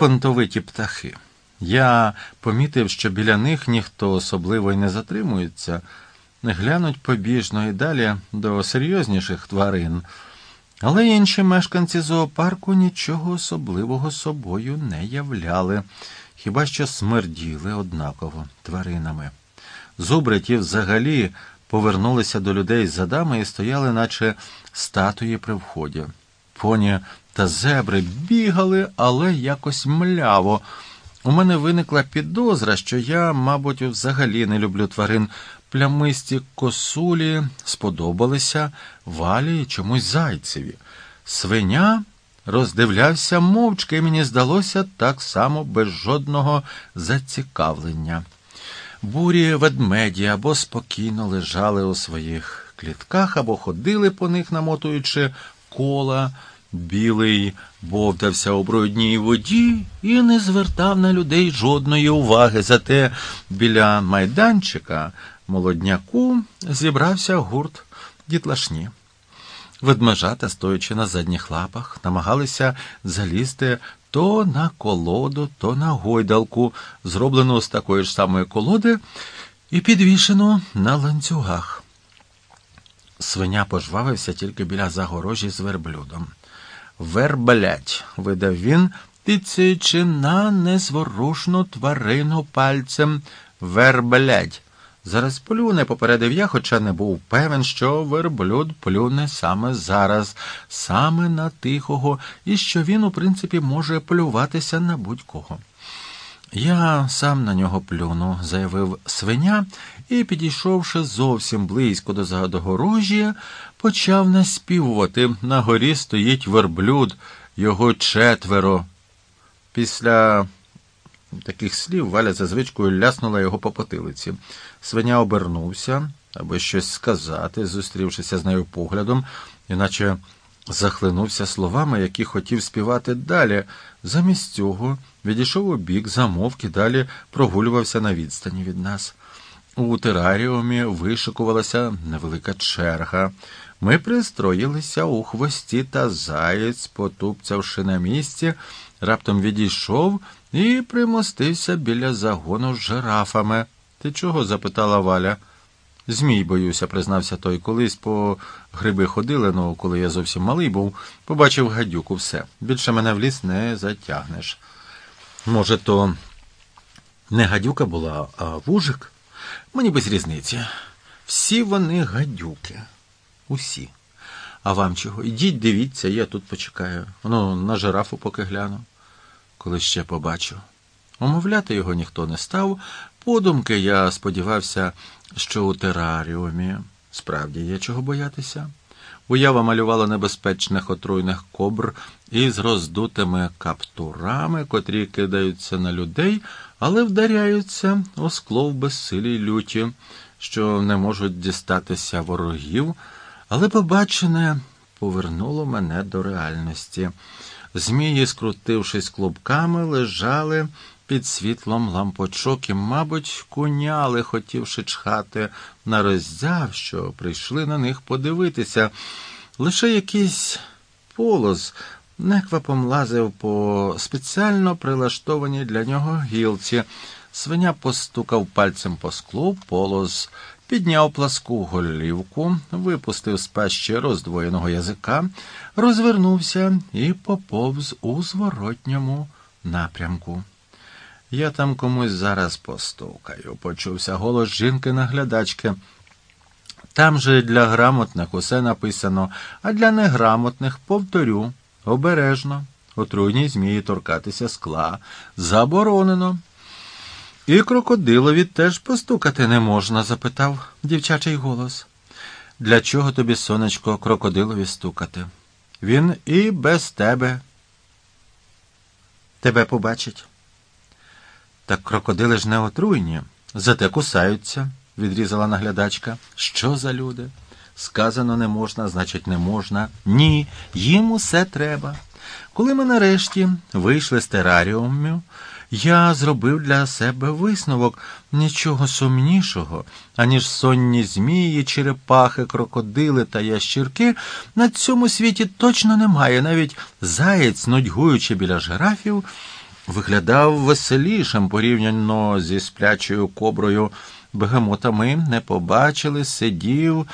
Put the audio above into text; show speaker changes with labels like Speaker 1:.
Speaker 1: понтовиті птахи. Я помітив, що біля них ніхто особливо й не затримується, глянуть побіжно і далі до серйозніших тварин. Але інші мешканці зоопарку нічого особливого собою не являли, хіба що смерділи однаково тваринами. Зубриті взагалі повернулися до людей з задами і стояли, наче статуї при вході. Поні та зебри бігали, але якось мляво. У мене виникла підозра, що я, мабуть, взагалі не люблю тварин. Плямисті косулі сподобалися валі чомусь зайцеві. Свиня роздивлявся мовчки, і мені здалося так само без жодного зацікавлення. Бурі ведмеді або спокійно лежали у своїх клітках, або ходили по них, намотуючи кола. Білий бовтався у брудній воді і не звертав на людей жодної уваги. Зате біля майданчика молодняку зібрався гурт дітлашні. Ведмежата, стоячи на задніх лапах, намагалися залізти то на колоду, то на гойдалку, зроблену з такої ж самої колоди, і підвішену на ланцюгах. Свиня пожвавився тільки біля загорожі з верблюдом. Верблять, видав він, тицяючи на незворушну тварину пальцем. Верблять. Зараз плюне, попередив я, хоча не був певен, що верблюд плюне саме зараз, саме на тихого, і що він, у принципі, може плюватися на будь-кого. Я сам на нього плюну, заявив свиня, і, підійшовши зовсім близько до загадогорожжя, почав наспівувати. На горі стоїть верблюд, його четверо. Після таких слів Валя за звичкою ляснула його по потилиці. Свиня обернувся, аби щось сказати, зустрівшися з нею поглядом, іначе захлинувся словами, які хотів співати далі. Замість цього відійшов у бік, замовк і далі прогулювався на відстані від нас. У тераріумі вишикувалася невелика черга. Ми пристроїлися у хвості та заєць, потупцявши на місці, раптом відійшов і примостився біля загону з жирафами. Ти чого? запитала Валя. Змій боюся, признався той. Колись по гриби ходили, ну коли я зовсім малий був, побачив гадюку все. Більше мене в ліс не затягнеш. Може, то не гадюка була, а вужик? Мені без різниці. Всі вони гадюки. Усі. А вам чого? Ідіть, дивіться, я тут почекаю. Ну, на жирафу поки гляну, коли ще побачу. Умовляти його ніхто не став. Подумки я сподівався, що у тераріумі справді є чого боятися. Уява малювала небезпечних отруйних кобр із роздутими каптурами, котрі кидаються на людей, але вдаряються у скло в безсилій люті, що не можуть дістатися ворогів, але побачене повернуло мене до реальності. Змії, скрутившись клубками, лежали під світлом лампочок і, мабуть, куняли, хотівши чхати на роззяв, що прийшли на них подивитися. Лише якийсь полос неквапом лазив по спеціально прилаштованій для нього гілці. Свиня постукав пальцем по склу, полос підняв пласку голівку, випустив з пащі роздвоєного язика, розвернувся і поповз у зворотньому напрямку. Я там комусь зараз постукаю, почувся голос жінки наглядачки. Там же для грамотних усе написано, а для неграмотних повторю обережно, отруйній змії торкатися скла заборонено. І крокодилові теж постукати не можна? запитав дівчачий голос. Для чого тобі, сонечко, крокодилові стукати? Він і без тебе. Тебе побачить. Так крокодили ж не отруйні, зате кусаються, відрізала наглядачка. Що за люди? Сказано не можна, значить, не можна. Ні, їм усе треба. Коли ми нарешті вийшли з тераріуму, я зробив для себе висновок нічого сумнішого, аніж сонні змії, черепахи, крокодили та ящірки на цьому світі точно немає. Навіть заєць, нудьгуючи біля жирафів, виглядав веселішим порівняно зі сплячою коброю. Бегемота ми не побачили, сидів